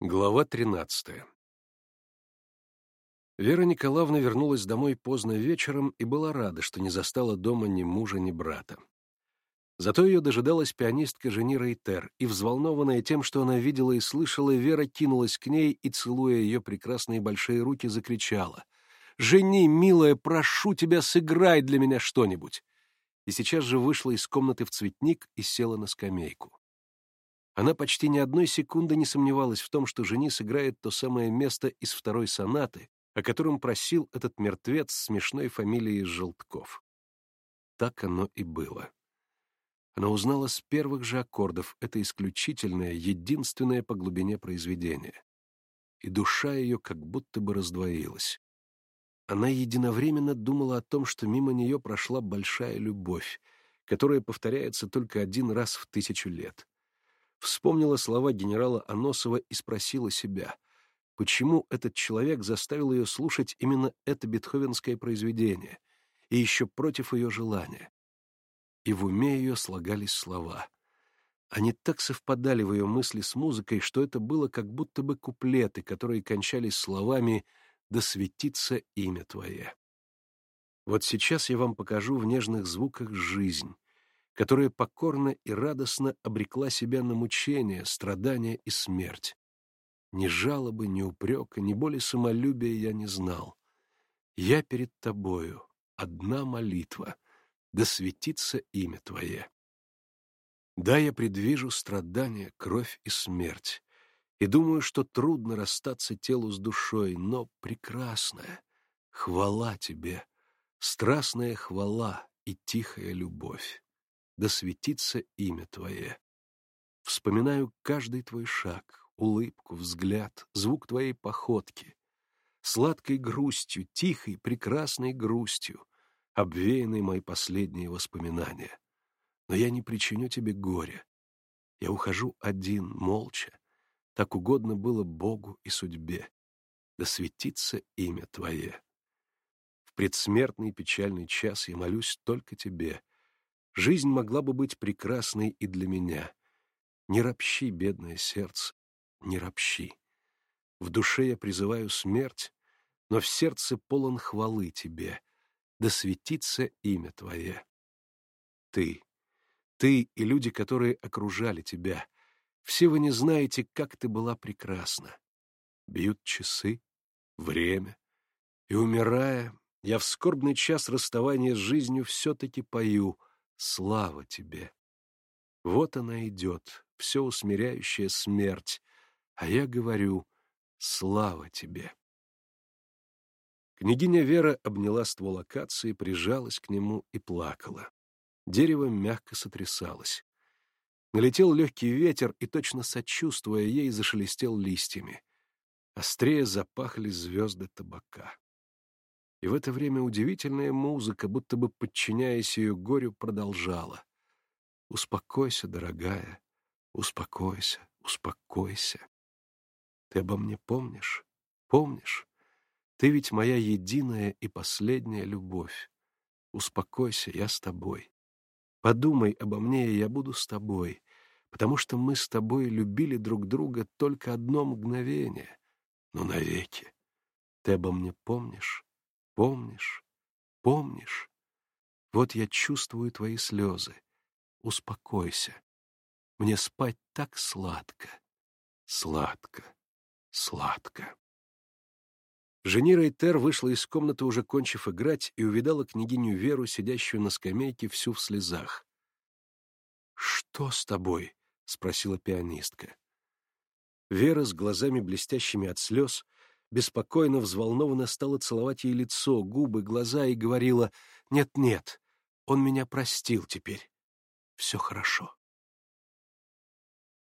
Глава 13 Вера Николаевна вернулась домой поздно вечером и была рада, что не застала дома ни мужа, ни брата. Зато ее дожидалась пианистка Жени Рейтер, и, взволнованная тем, что она видела и слышала, Вера кинулась к ней и, целуя ее прекрасные большие руки, закричала. «Жени, милая, прошу тебя, сыграй для меня что-нибудь!» И сейчас же вышла из комнаты в цветник и села на скамейку. Она почти ни одной секунды не сомневалась в том, что жени сыграет то самое место из второй сонаты, о котором просил этот мертвец с смешной фамилией Желтков. Так оно и было. Она узнала с первых же аккордов это исключительное, единственное по глубине произведение. И душа ее как будто бы раздвоилась. Она единовременно думала о том, что мимо нее прошла большая любовь, которая повторяется только один раз в тысячу лет вспомнила слова генерала Аносова и спросила себя, почему этот человек заставил ее слушать именно это бетховенское произведение, и еще против ее желания. И в уме ее слагались слова. Они так совпадали в ее мысли с музыкой, что это было как будто бы куплеты, которые кончались словами «Да светится имя Твое». Вот сейчас я вам покажу в нежных звуках жизнь, которая покорно и радостно обрекла себя на мучения, страдания и смерть. Ни жалобы, ни упрека, ни боли самолюбия я не знал. Я перед тобою, одна молитва, да светится имя Твое. Да, я предвижу страдания, кровь и смерть, и думаю, что трудно расстаться телу с душой, но прекрасная, хвала Тебе, страстная хвала и тихая любовь да светится имя Твое. Вспоминаю каждый Твой шаг, улыбку, взгляд, звук Твоей походки. Сладкой грустью, тихой, прекрасной грустью, обвеяны мои последние воспоминания. Но я не причиню Тебе горя. Я ухожу один, молча. Так угодно было Богу и судьбе. Да светится имя Твое. В предсмертный печальный час я молюсь только Тебе, Жизнь могла бы быть прекрасной и для меня. Не ропщи, бедное сердце, не ропщи. В душе я призываю смерть, но в сердце полон хвалы тебе, да светится имя твое. Ты, ты и люди, которые окружали тебя, все вы не знаете, как ты была прекрасна. Бьют часы, время, и, умирая, я в скорбный час расставания с жизнью все-таки пою — Слава тебе! Вот она идет, все усмиряющая смерть, а я говорю «Слава тебе!» Княгиня Вера обняла ствол акации, прижалась к нему и плакала. Дерево мягко сотрясалось. Налетел легкий ветер и, точно сочувствуя ей, зашелестел листьями. Острее запахли звезды табака. И в это время удивительная музыка, будто бы подчиняясь ее горю, продолжала. «Успокойся, дорогая, успокойся, успокойся. Ты обо мне помнишь? Помнишь? Ты ведь моя единая и последняя любовь. Успокойся, я с тобой. Подумай обо мне, и я буду с тобой, потому что мы с тобой любили друг друга только одно мгновение, но навеки. Ты обо мне помнишь? Помнишь? Помнишь? Вот я чувствую твои слезы. Успокойся. Мне спать так сладко, сладко, сладко. Жени Рейтер вышла из комнаты, уже кончив играть, и увидала княгиню Веру, сидящую на скамейке, всю в слезах. «Что с тобой?» — спросила пианистка. Вера с глазами блестящими от слез — беспокойно, взволнованно стала целовать ей лицо, губы, глаза и говорила «Нет-нет, он меня простил теперь. Все хорошо».